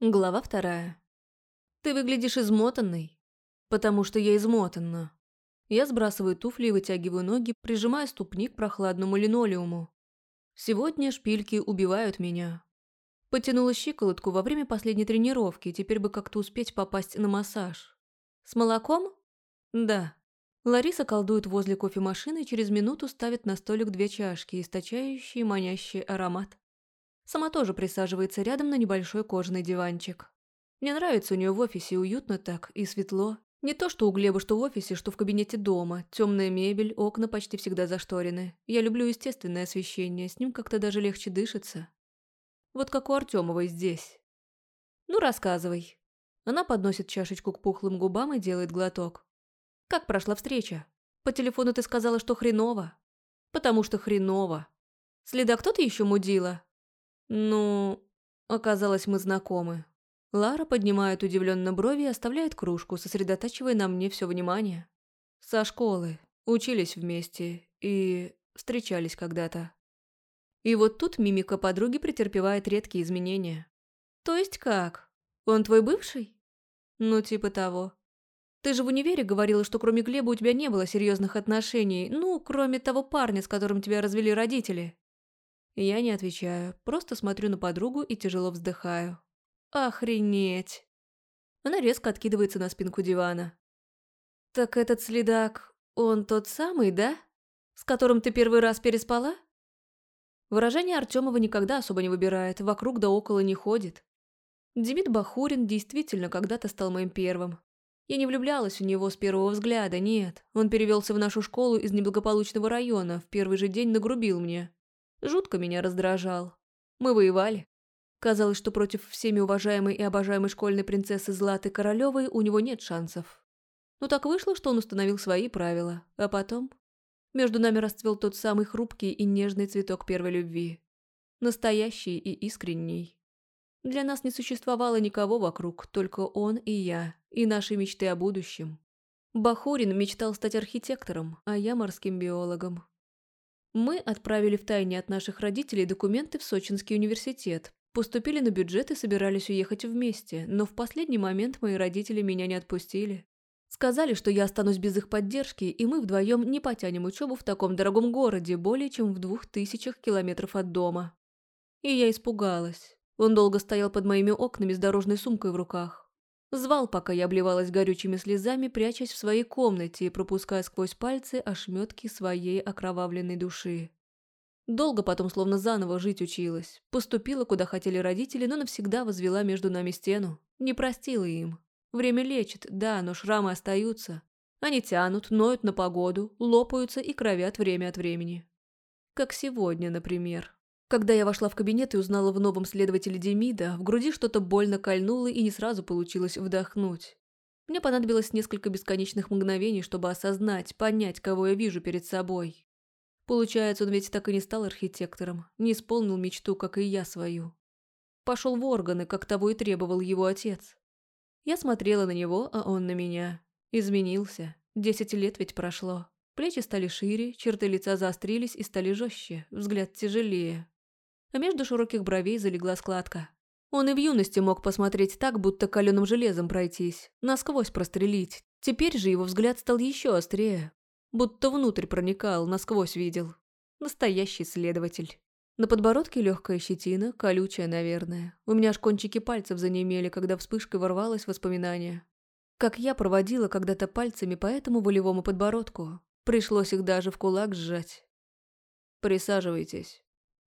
Глава вторая. Ты выглядишь измотанной. Потому что я измотана. Я сбрасываю туфли и вытягиваю ноги, прижимая ступни к прохладному линолеуму. Сегодня шпильки убивают меня. Потянула щиколотку во время последней тренировки, теперь бы как-то успеть попасть на массаж. С молоком? Да. Лариса колдует возле кофемашины и через минуту ставит на столик две чашки, источающие манящий аромат. Сама тоже присаживается рядом на небольшой кожаный диванчик. Мне нравится у нее в офисе, уютно так и светло. Не то, что у Глеба, что в офисе, что в кабинете дома. Темная мебель, окна почти всегда зашторены. Я люблю естественное освещение, с ним как-то даже легче дышится. Вот как у Артемовой здесь. Ну, рассказывай. Она подносит чашечку к пухлым губам и делает глоток. Как прошла встреча? По телефону ты сказала, что хреново. Потому что хреново. Следа кто-то еще мудила? «Ну...» Оказалось, мы знакомы. Лара поднимает удивленно брови и оставляет кружку, сосредотачивая на мне все внимание. Со школы. Учились вместе. И... встречались когда-то. И вот тут мимика подруги претерпевает редкие изменения. «То есть как? Он твой бывший?» «Ну, типа того. Ты же в универе говорила, что кроме Глеба у тебя не было серьезных отношений, ну, кроме того парня, с которым тебя развели родители». Я не отвечаю, просто смотрю на подругу и тяжело вздыхаю. Охренеть. Она резко откидывается на спинку дивана. «Так этот следак, он тот самый, да? С которым ты первый раз переспала?» Выражение Артемова никогда особо не выбирает, вокруг да около не ходит. Демид Бахурин действительно когда-то стал моим первым. Я не влюблялась в него с первого взгляда, нет. Он перевелся в нашу школу из неблагополучного района, в первый же день нагрубил мне. Жутко меня раздражал. Мы воевали. Казалось, что против всеми уважаемой и обожаемой школьной принцессы Златы Королевой у него нет шансов. Но так вышло, что он установил свои правила. А потом... Между нами расцвел тот самый хрупкий и нежный цветок первой любви. Настоящий и искренний. Для нас не существовало никого вокруг, только он и я, и наши мечты о будущем. Бахурин мечтал стать архитектором, а я морским биологом. Мы отправили втайне от наших родителей документы в Сочинский университет, поступили на бюджет и собирались уехать вместе, но в последний момент мои родители меня не отпустили. Сказали, что я останусь без их поддержки, и мы вдвоем не потянем учебу в таком дорогом городе, более чем в двух тысячах километров от дома. И я испугалась. Он долго стоял под моими окнами с дорожной сумкой в руках. Звал, пока я обливалась горючими слезами, прячась в своей комнате и пропуская сквозь пальцы ошметки своей окровавленной души. Долго потом словно заново жить училась. Поступила, куда хотели родители, но навсегда возвела между нами стену. Не простила им. Время лечит, да, но шрамы остаются. Они тянут, ноют на погоду, лопаются и кровят время от времени. Как сегодня, например. Когда я вошла в кабинет и узнала в новом следователе Демида, в груди что-то больно кольнуло и не сразу получилось вдохнуть. Мне понадобилось несколько бесконечных мгновений, чтобы осознать, понять, кого я вижу перед собой. Получается, он ведь так и не стал архитектором, не исполнил мечту, как и я свою. Пошел в органы, как того и требовал его отец. Я смотрела на него, а он на меня. Изменился. Десять лет ведь прошло. Плечи стали шире, черты лица заострились и стали жестче, взгляд тяжелее между широких бровей залегла складка. Он и в юности мог посмотреть так, будто каленым железом пройтись, насквозь прострелить. Теперь же его взгляд стал еще острее, будто внутрь проникал, насквозь видел. Настоящий следователь. На подбородке легкая щетина, колючая, наверное. У меня аж кончики пальцев занемели, когда вспышкой ворвалось воспоминание. Как я проводила когда-то пальцами по этому волевому подбородку. Пришлось их даже в кулак сжать. «Присаживайтесь». —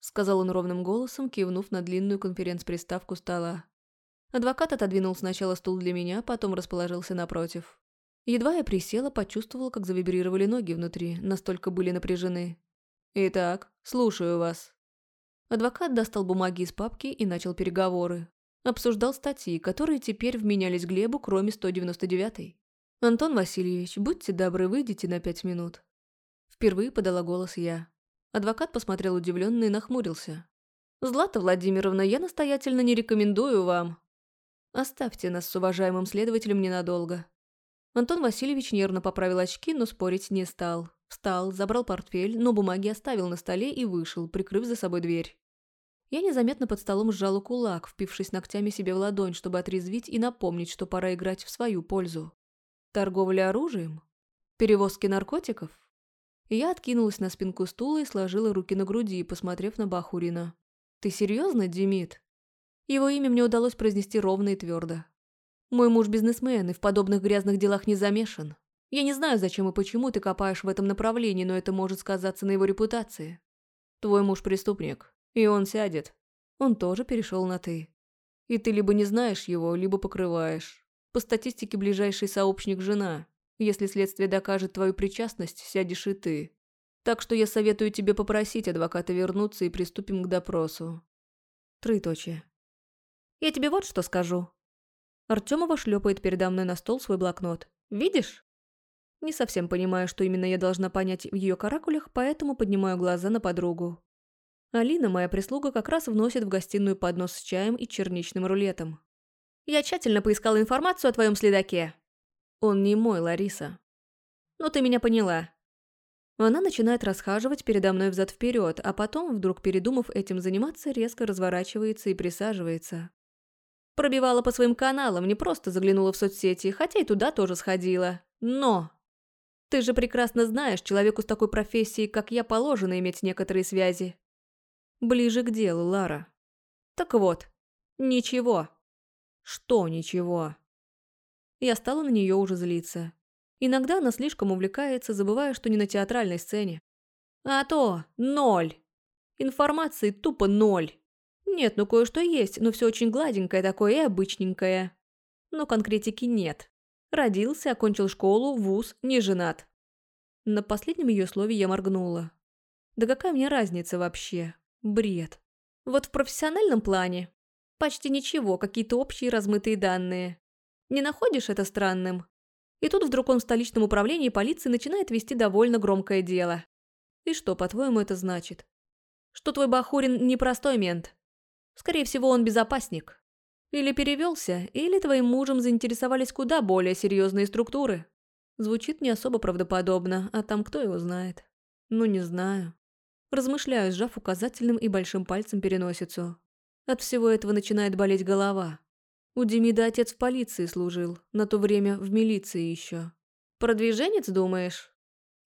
сказал он ровным голосом, кивнув на длинную конференц-приставку стола. Адвокат отодвинул сначала стул для меня, потом расположился напротив. Едва я присела, почувствовала, как завибрировали ноги внутри, настолько были напряжены. «Итак, слушаю вас». Адвокат достал бумаги из папки и начал переговоры. Обсуждал статьи, которые теперь вменялись Глебу, кроме 199-й. «Антон Васильевич, будьте добры, выйдите на пять минут». Впервые подала голос я. Адвокат посмотрел удивленно и нахмурился. «Злата Владимировна, я настоятельно не рекомендую вам. Оставьте нас с уважаемым следователем ненадолго». Антон Васильевич нервно поправил очки, но спорить не стал. Встал, забрал портфель, но бумаги оставил на столе и вышел, прикрыв за собой дверь. Я незаметно под столом сжала кулак, впившись ногтями себе в ладонь, чтобы отрезвить и напомнить, что пора играть в свою пользу. Торговля оружием? Перевозки наркотиков? Я откинулась на спинку стула и сложила руки на груди, посмотрев на Бахурина. «Ты серьезно, Демид?» Его имя мне удалось произнести ровно и твердо. «Мой муж бизнесмен и в подобных грязных делах не замешан. Я не знаю, зачем и почему ты копаешь в этом направлении, но это может сказаться на его репутации. Твой муж преступник, и он сядет. Он тоже перешел на «ты». И ты либо не знаешь его, либо покрываешь. По статистике, ближайший сообщник – жена. Если следствие докажет твою причастность, сядешь и ты. Так что я советую тебе попросить адвоката вернуться и приступим к допросу. Троеточие. Я тебе вот что скажу. Артемова шлепает передо мной на стол свой блокнот. Видишь? Не совсем понимаю, что именно я должна понять в ее каракулях, поэтому поднимаю глаза на подругу. Алина, моя прислуга, как раз вносит в гостиную поднос с чаем и черничным рулетом. Я тщательно поискала информацию о твоем следаке. Он не мой, Лариса. Ну ты меня поняла. Она начинает расхаживать передо мной взад-вперед, а потом, вдруг передумав этим заниматься, резко разворачивается и присаживается. Пробивала по своим каналам, не просто заглянула в соцсети, хотя и туда тоже сходила. Но! Ты же прекрасно знаешь, человеку с такой профессией, как я, положено иметь некоторые связи. Ближе к делу, Лара. Так вот, ничего. Что ничего? Я стала на нее уже злиться. Иногда она слишком увлекается, забывая, что не на театральной сцене. А то ноль. Информации тупо ноль. Нет, ну кое-что есть, но все очень гладенькое такое и обычненькое. Но конкретики нет. Родился, окончил школу, вуз, не женат. На последнем ее слове я моргнула. Да какая мне разница вообще? Бред. Вот в профессиональном плане почти ничего, какие-то общие размытые данные. Не находишь это странным? И тут вдруг он в столичном управлении полиции начинает вести довольно громкое дело. И что, по-твоему, это значит? Что твой Бахурин не простой мент. Скорее всего, он безопасник. Или перевелся, или твоим мужем заинтересовались куда более серьезные структуры. Звучит не особо правдоподобно, а там кто его знает? Ну, не знаю. Размышляю, сжав указательным и большим пальцем переносицу. От всего этого начинает болеть голова. У Демида отец в полиции служил, на то время в милиции еще. Продвиженец, думаешь?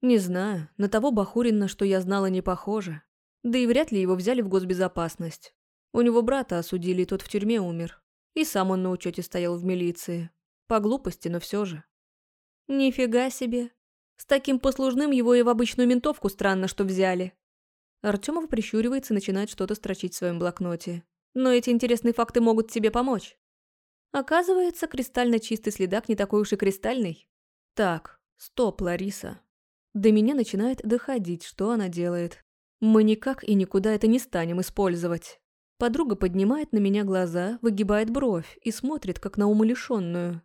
Не знаю, на того Бахурина, что я знала, не похоже. Да и вряд ли его взяли в госбезопасность. У него брата осудили, тот в тюрьме умер. И сам он на учете стоял в милиции. По глупости, но все же. Нифига себе. С таким послужным его и в обычную ментовку странно, что взяли. Артемов прищуривается и начинает что-то строчить в своем блокноте. Но эти интересные факты могут тебе помочь. Оказывается, кристально чистый следак не такой уж и кристальный. Так, стоп, Лариса. До меня начинает доходить, что она делает. Мы никак и никуда это не станем использовать. Подруга поднимает на меня глаза, выгибает бровь и смотрит, как на умалишенную.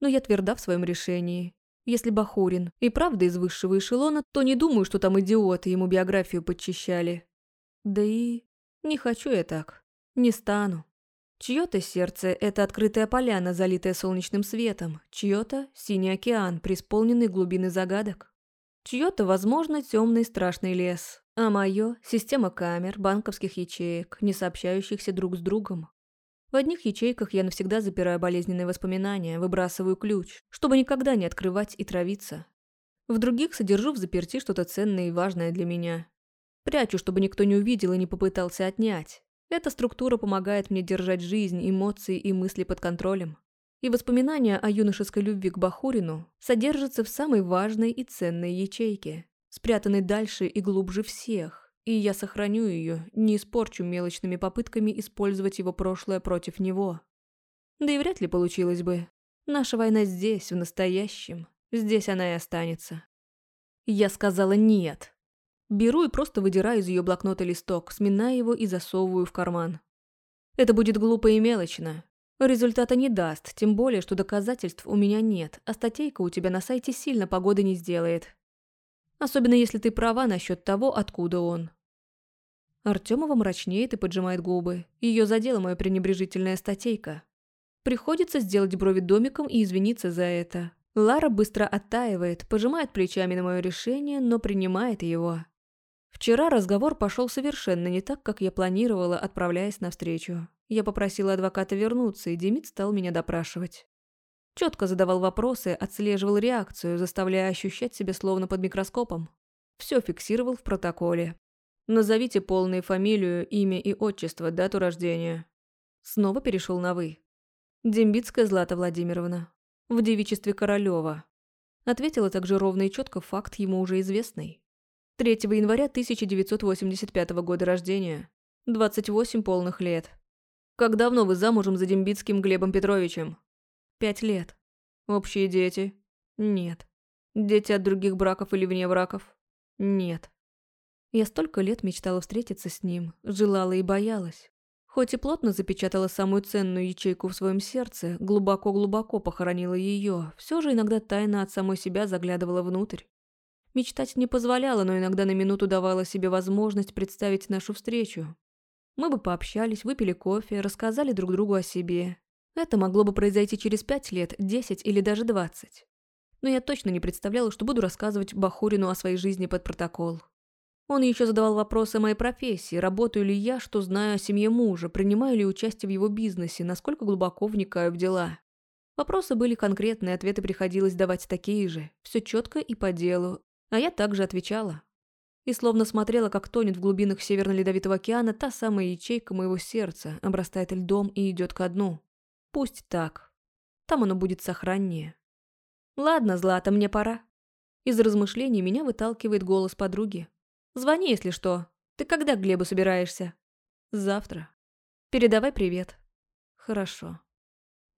Но я тверда в своем решении. Если Бахурин и правда из высшего эшелона, то не думаю, что там идиоты ему биографию подчищали. Да и не хочу я так. Не стану. Чье-то сердце – это открытая поляна, залитая солнечным светом, чье-то – синий океан, преисполненный глубины загадок. Чье-то, возможно, темный страшный лес, а мое – система камер, банковских ячеек, не сообщающихся друг с другом. В одних ячейках я навсегда запираю болезненные воспоминания, выбрасываю ключ, чтобы никогда не открывать и травиться. В других содержу в заперти что-то ценное и важное для меня. Прячу, чтобы никто не увидел и не попытался отнять. Эта структура помогает мне держать жизнь, эмоции и мысли под контролем. И воспоминания о юношеской любви к Бахурину содержатся в самой важной и ценной ячейке, спрятанной дальше и глубже всех, и я сохраню ее, не испорчу мелочными попытками использовать его прошлое против него. Да и вряд ли получилось бы. Наша война здесь, в настоящем. Здесь она и останется. Я сказала «нет». Беру и просто выдираю из ее блокнота листок, сминая его и засовываю в карман. Это будет глупо и мелочно. Результата не даст, тем более, что доказательств у меня нет, а статейка у тебя на сайте сильно погоды не сделает. Особенно если ты права насчет того, откуда он. Артемова мрачнеет и поджимает губы. Ее задела моя пренебрежительная статейка. Приходится сделать брови домиком и извиниться за это. Лара быстро оттаивает, пожимает плечами на мое решение, но принимает его. Вчера разговор пошел совершенно не так, как я планировала, отправляясь навстречу. Я попросила адвоката вернуться, и Демид стал меня допрашивать. Четко задавал вопросы, отслеживал реакцию, заставляя ощущать себя словно под микроскопом. Все фиксировал в протоколе. Назовите полную фамилию, имя и отчество, дату рождения. Снова перешел на «вы». Дембицкая Злата Владимировна. В девичестве Королева. Ответила также ровно и четко факт ему уже известный. 3 января 1985 года рождения. 28 полных лет. Как давно вы замужем за Дембицким Глебом Петровичем? Пять лет. Общие дети? Нет. Дети от других браков или вне браков? Нет. Я столько лет мечтала встретиться с ним, желала и боялась. Хоть и плотно запечатала самую ценную ячейку в своем сердце, глубоко-глубоко похоронила ее, все же иногда тайно от самой себя заглядывала внутрь. Мечтать не позволяла, но иногда на минуту давала себе возможность представить нашу встречу. Мы бы пообщались, выпили кофе, рассказали друг другу о себе. Это могло бы произойти через пять лет, десять или даже двадцать. Но я точно не представляла, что буду рассказывать Бахурину о своей жизни под протокол. Он еще задавал вопросы о моей профессии, работаю ли я, что знаю о семье мужа, принимаю ли участие в его бизнесе, насколько глубоко вникаю в дела. Вопросы были конкретные, ответы приходилось давать такие же. Все четко и по делу. А я также отвечала. И словно смотрела, как тонет в глубинах Северно-Ледовитого океана та самая ячейка моего сердца, обрастает льдом и идет ко дну. Пусть так. Там оно будет сохраннее. Ладно, Злата, мне пора. Из размышлений меня выталкивает голос подруги. Звони, если что. Ты когда к Глебу собираешься? Завтра. Передавай привет. Хорошо.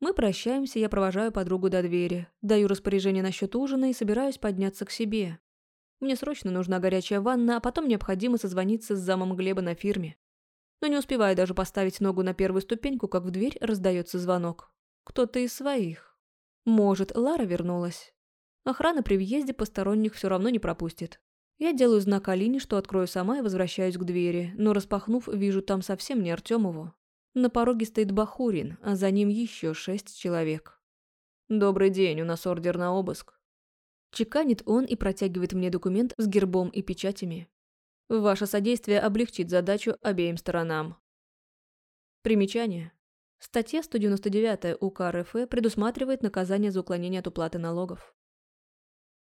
Мы прощаемся, я провожаю подругу до двери, даю распоряжение насчет ужина и собираюсь подняться к себе. Мне срочно нужна горячая ванна, а потом необходимо созвониться с замом Глеба на фирме. Но не успеваю даже поставить ногу на первую ступеньку, как в дверь раздается звонок. Кто-то из своих. Может, Лара вернулась. Охрана при въезде посторонних все равно не пропустит. Я делаю знак Алине, что открою сама и возвращаюсь к двери, но распахнув, вижу там совсем не Артемову. На пороге стоит Бахурин, а за ним еще шесть человек. «Добрый день, у нас ордер на обыск». Чеканит он и протягивает мне документ с гербом и печатями. Ваше содействие облегчит задачу обеим сторонам. Примечание. Статья 199 УК РФ предусматривает наказание за уклонение от уплаты налогов.